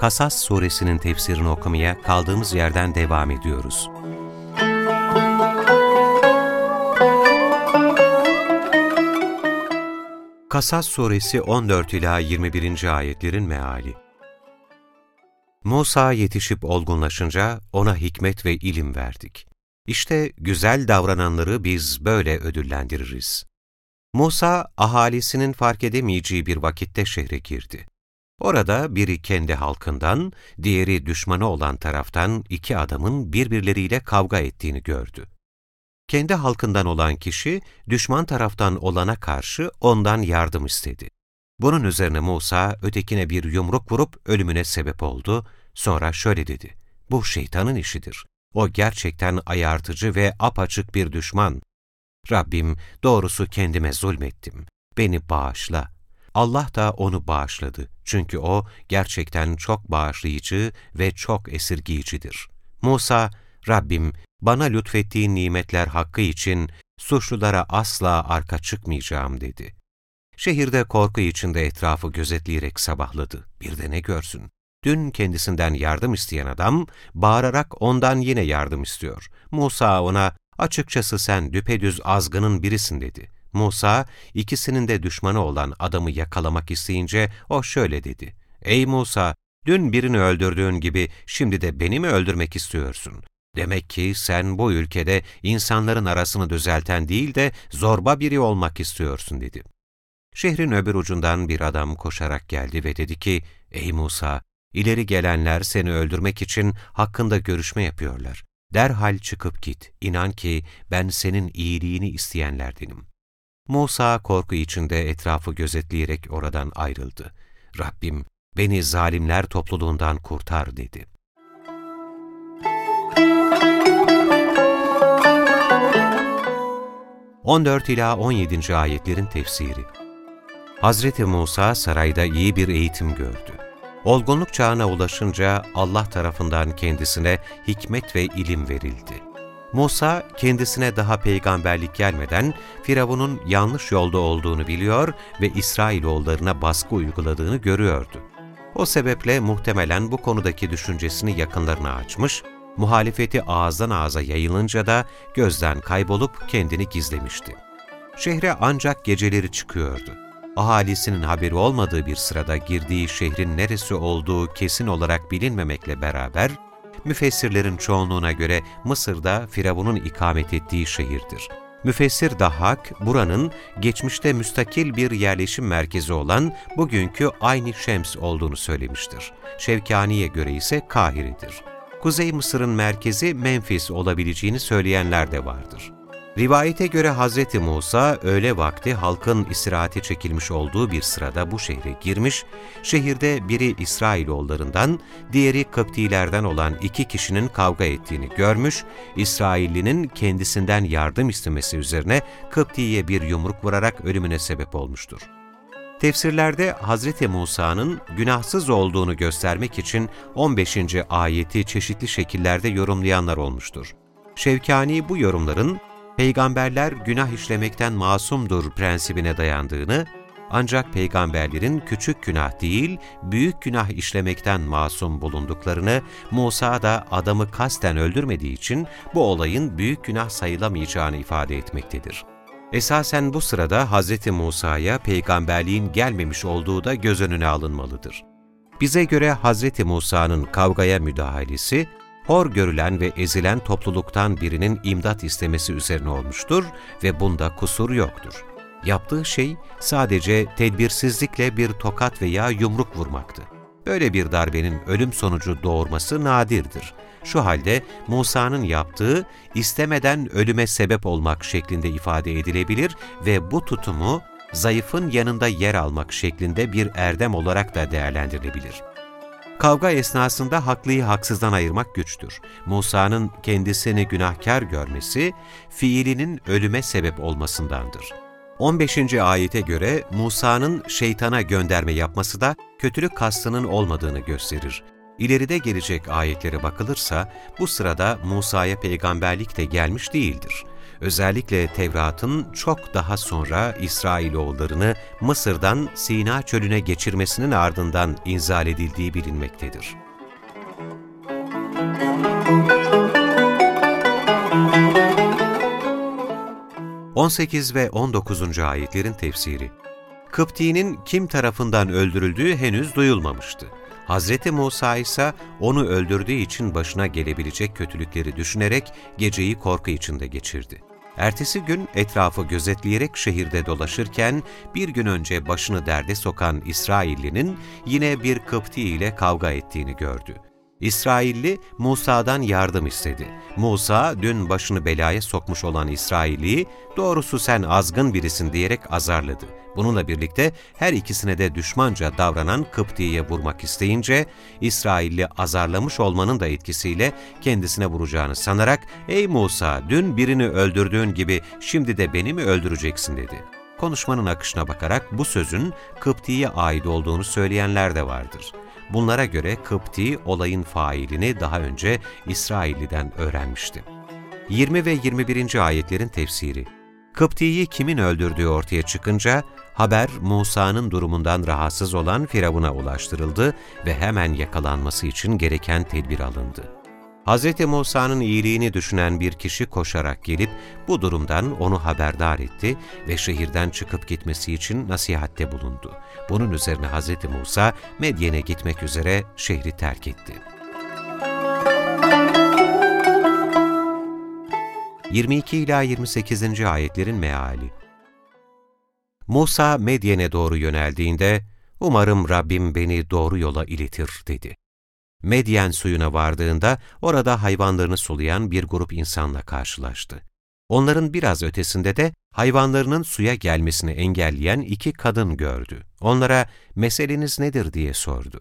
Kasas suresinin tefsirini okumaya kaldığımız yerden devam ediyoruz. Kasas suresi 14 ila 21. ayetlerin meali. Musa yetişip olgunlaşınca ona hikmet ve ilim verdik. İşte güzel davrananları biz böyle ödüllendiririz. Musa, ahalisinin fark edemeyeceği bir vakitte şehre girdi. Orada biri kendi halkından, diğeri düşmanı olan taraftan iki adamın birbirleriyle kavga ettiğini gördü. Kendi halkından olan kişi, düşman taraftan olana karşı ondan yardım istedi. Bunun üzerine Musa, ötekine bir yumruk vurup ölümüne sebep oldu. Sonra şöyle dedi, bu şeytanın işidir. O gerçekten ayartıcı ve apaçık bir düşman. Rabbim, doğrusu kendime zulmettim. Beni bağışla. Allah da onu bağışladı. Çünkü o gerçekten çok bağışlayıcı ve çok esirgiyicidir. Musa, Rabbim, bana lütfettiğin nimetler hakkı için suçlulara asla arka çıkmayacağım dedi. Şehirde korku içinde etrafı gözetleyerek sabahladı. Bir de ne görsün? Dün kendisinden yardım isteyen adam, bağırarak ondan yine yardım istiyor. Musa ona, açıkçası sen düpedüz azgının birisin dedi. Musa, ikisinin de düşmanı olan adamı yakalamak isteyince o şöyle dedi. Ey Musa, dün birini öldürdüğün gibi şimdi de beni mi öldürmek istiyorsun? Demek ki sen bu ülkede insanların arasını düzelten değil de zorba biri olmak istiyorsun dedi. Şehrin öbür ucundan bir adam koşarak geldi ve dedi ki, Ey Musa, ileri gelenler seni öldürmek için hakkında görüşme yapıyorlar. Derhal çıkıp git, inan ki ben senin iyiliğini isteyenlerdenim. Musa korku içinde etrafı gözetleyerek oradan ayrıldı. Rabbim, beni zalimler topluluğundan kurtar dedi. On dört ila on yedinci ayetlerin tefsiri Hazreti Musa sarayda iyi bir eğitim gördü. Olgunluk çağına ulaşınca Allah tarafından kendisine hikmet ve ilim verildi. Musa kendisine daha peygamberlik gelmeden Firavun'un yanlış yolda olduğunu biliyor ve İsrailoğullarına baskı uyguladığını görüyordu. O sebeple muhtemelen bu konudaki düşüncesini yakınlarına açmış, muhalefeti ağızdan ağza yayılınca da gözden kaybolup kendini gizlemişti. Şehre ancak geceleri çıkıyordu. Ahalisinin haberi olmadığı bir sırada girdiği şehrin neresi olduğu kesin olarak bilinmemekle beraber, müfessirlerin çoğunluğuna göre Mısır'da Firavun'un ikamet ettiği şehirdir. Müfessir Dahhak, buranın geçmişte müstakil bir yerleşim merkezi olan bugünkü Ayni Şems olduğunu söylemiştir. Şevkani'ye göre ise Kahire'dir. Kuzey Mısır'ın merkezi Memphis olabileceğini söyleyenler de vardır. Rivayete göre Hz. Musa öğle vakti halkın istirahate çekilmiş olduğu bir sırada bu şehre girmiş, şehirde biri İsrailoğullarından, diğeri Kıptilerden olan iki kişinin kavga ettiğini görmüş, İsraillinin kendisinden yardım istemesi üzerine Kıpti'ye bir yumruk vurarak ölümüne sebep olmuştur. Tefsirlerde Hz. Musa'nın günahsız olduğunu göstermek için 15. ayeti çeşitli şekillerde yorumlayanlar olmuştur. Şevkani bu yorumların peygamberler günah işlemekten masumdur prensibine dayandığını, ancak peygamberlerin küçük günah değil, büyük günah işlemekten masum bulunduklarını, Musa da adamı kasten öldürmediği için bu olayın büyük günah sayılamayacağını ifade etmektedir. Esasen bu sırada Hz. Musa'ya peygamberliğin gelmemiş olduğu da göz önüne alınmalıdır. Bize göre Hz. Musa'nın kavgaya müdahalesi, hor görülen ve ezilen topluluktan birinin imdat istemesi üzerine olmuştur ve bunda kusur yoktur. Yaptığı şey sadece tedbirsizlikle bir tokat veya yumruk vurmaktı. Böyle bir darbenin ölüm sonucu doğurması nadirdir. Şu halde Musa'nın yaptığı istemeden ölüme sebep olmak şeklinde ifade edilebilir ve bu tutumu zayıfın yanında yer almak şeklinde bir erdem olarak da değerlendirilebilir. Kavga esnasında haklıyı haksızdan ayırmak güçtür. Musa'nın kendisini günahkar görmesi, fiilinin ölüme sebep olmasındandır. 15. ayete göre Musa'nın şeytana gönderme yapması da kötülük kastının olmadığını gösterir. İleride gelecek ayetlere bakılırsa bu sırada Musa'ya peygamberlik de gelmiş değildir. Özellikle Tevrat'ın çok daha sonra İsrailoğullarını Mısır'dan Sina çölüne geçirmesinin ardından inzal edildiği bilinmektedir. ...18 ve 19. ayetlerin tefsiri Kıpti'nin kim tarafından öldürüldüğü henüz duyulmamıştı. Hz. Musa ise onu öldürdüğü için başına gelebilecek kötülükleri düşünerek geceyi korku içinde geçirdi. Ertesi gün etrafı gözetleyerek şehirde dolaşırken bir gün önce başını derde sokan İsraillinin yine bir Kıpti ile kavga ettiğini gördü. İsrailli Musa'dan yardım istedi. Musa dün başını belaya sokmuş olan İsrailliyi doğrusu sen azgın birisin diyerek azarladı. Bununla birlikte her ikisine de düşmanca davranan Kıpti'ye vurmak isteyince İsrailli azarlamış olmanın da etkisiyle kendisine vuracağını sanarak ''Ey Musa dün birini öldürdüğün gibi şimdi de beni mi öldüreceksin?'' dedi. Konuşmanın akışına bakarak bu sözün Kıpti'ye ait olduğunu söyleyenler de vardır. Bunlara göre Kıpti olayın failini daha önce İsrailli'den öğrenmişti. 20 ve 21. ayetlerin tefsiri Kıpti'yi kimin öldürdüğü ortaya çıkınca haber Musa'nın durumundan rahatsız olan Firavun'a ulaştırıldı ve hemen yakalanması için gereken tedbir alındı. Hz. Musa'nın iyiliğini düşünen bir kişi koşarak gelip bu durumdan onu haberdar etti ve şehirden çıkıp gitmesi için nasihatte bulundu. Bunun üzerine Hz. Musa Medyen'e gitmek üzere şehri terk etti. 22 ila 28. ayetlerin meali. Musa Medyen'e doğru yöneldiğinde "Umarım Rabbim beni doğru yola iletir." dedi. Medyen suyuna vardığında orada hayvanlarını sulayan bir grup insanla karşılaştı. Onların biraz ötesinde de hayvanlarının suya gelmesini engelleyen iki kadın gördü. Onlara meseleniz nedir diye sordu.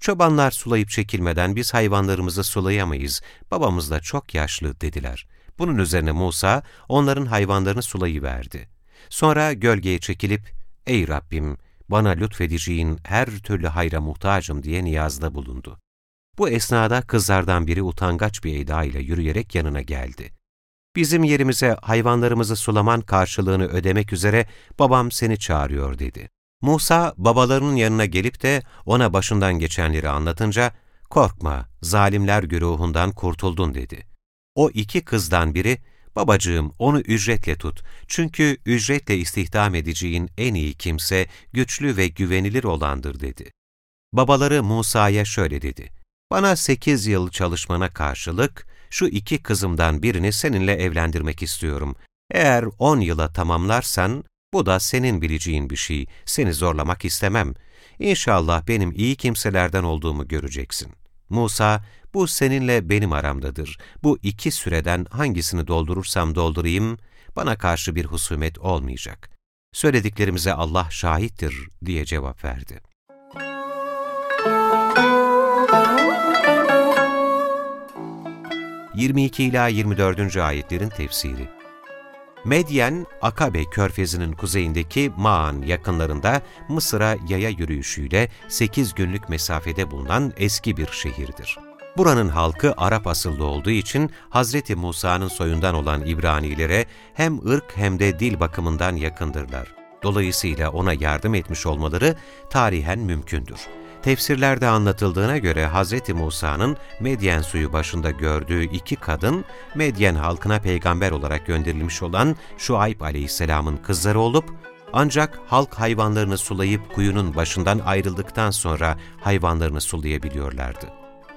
Çobanlar sulayıp çekilmeden biz hayvanlarımızı sulayamayız, babamız da çok yaşlı dediler. Bunun üzerine Musa onların hayvanlarını sulayıverdi. Sonra gölgeye çekilip, ''Ey Rabbim, bana lütfedeceğin her türlü hayra muhtacım.'' diye niyazda bulundu. Bu esnada kızlardan biri utangaç bir eda ile yürüyerek yanına geldi. ''Bizim yerimize hayvanlarımızı sulaman karşılığını ödemek üzere babam seni çağırıyor.'' dedi. Musa babalarının yanına gelip de ona başından geçenleri anlatınca, ''Korkma, zalimler güruhundan kurtuldun.'' dedi. O iki kızdan biri, babacığım onu ücretle tut çünkü ücretle istihdam edeceğin en iyi kimse güçlü ve güvenilir olandır dedi. Babaları Musa'ya şöyle dedi, bana sekiz yıl çalışmana karşılık şu iki kızımdan birini seninle evlendirmek istiyorum. Eğer on yıla tamamlarsan bu da senin bileceğin bir şey, seni zorlamak istemem. İnşallah benim iyi kimselerden olduğumu göreceksin. Musa, bu seninle benim aramdadır. Bu iki süreden hangisini doldurursam doldurayım, bana karşı bir husumet olmayacak. Söylediklerimize Allah şahittir diye cevap verdi. ...22 ila 24. ayetlerin tefsiri Medyen, Akabe körfezinin kuzeyindeki Maan yakınlarında Mısır'a yaya yürüyüşüyle 8 günlük mesafede bulunan eski bir şehirdir. Buranın halkı Arap asıllı olduğu için Hazreti Musa'nın soyundan olan İbranilere hem ırk hem de dil bakımından yakındırlar. Dolayısıyla ona yardım etmiş olmaları tarihen mümkündür. Tefsirlerde anlatıldığına göre Hz. Musa'nın Medyen suyu başında gördüğü iki kadın, Medyen halkına peygamber olarak gönderilmiş olan Şuayb aleyhisselamın kızları olup, ancak halk hayvanlarını sulayıp kuyunun başından ayrıldıktan sonra hayvanlarını sulayabiliyorlardı.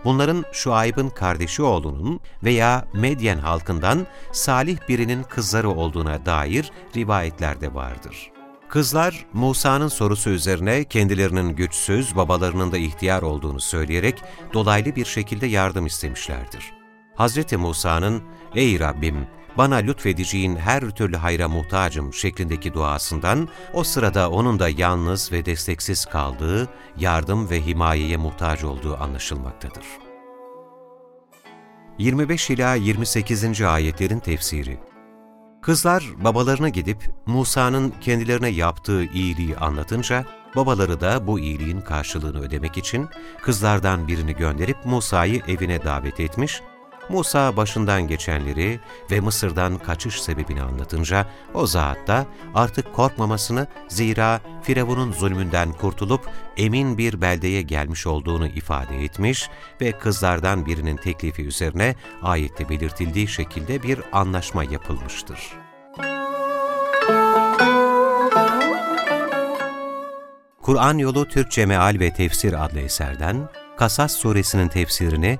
Bunların Şuayb'ın kardeşi oğlunun veya Medyen halkından salih birinin kızları olduğuna dair rivayetler de vardır. Kızlar, Musa'nın sorusu üzerine kendilerinin güçsüz, babalarının da ihtiyar olduğunu söyleyerek dolaylı bir şekilde yardım istemişlerdir. Hz. Musa'nın, ''Ey Rabbim, bana lütfedeceğin her türlü hayra muhtacım şeklindeki duasından o sırada onun da yalnız ve desteksiz kaldığı, yardım ve himayeye muhtaç olduğu anlaşılmaktadır. 25 ila 28. ayetlerin tefsiri Kızlar babalarına gidip Musa'nın kendilerine yaptığı iyiliği anlatınca, babaları da bu iyiliğin karşılığını ödemek için kızlardan birini gönderip Musa'yı evine davet etmiş Musa başından geçenleri ve Mısır'dan kaçış sebebini anlatınca o zat da artık korkmamasını zira Firavun'un zulmünden kurtulup emin bir beldeye gelmiş olduğunu ifade etmiş ve kızlardan birinin teklifi üzerine ayette belirtildiği şekilde bir anlaşma yapılmıştır. Kur'an Yolu Türkçe Meal ve Tefsir adlı eserden Kasas suresinin tefsirini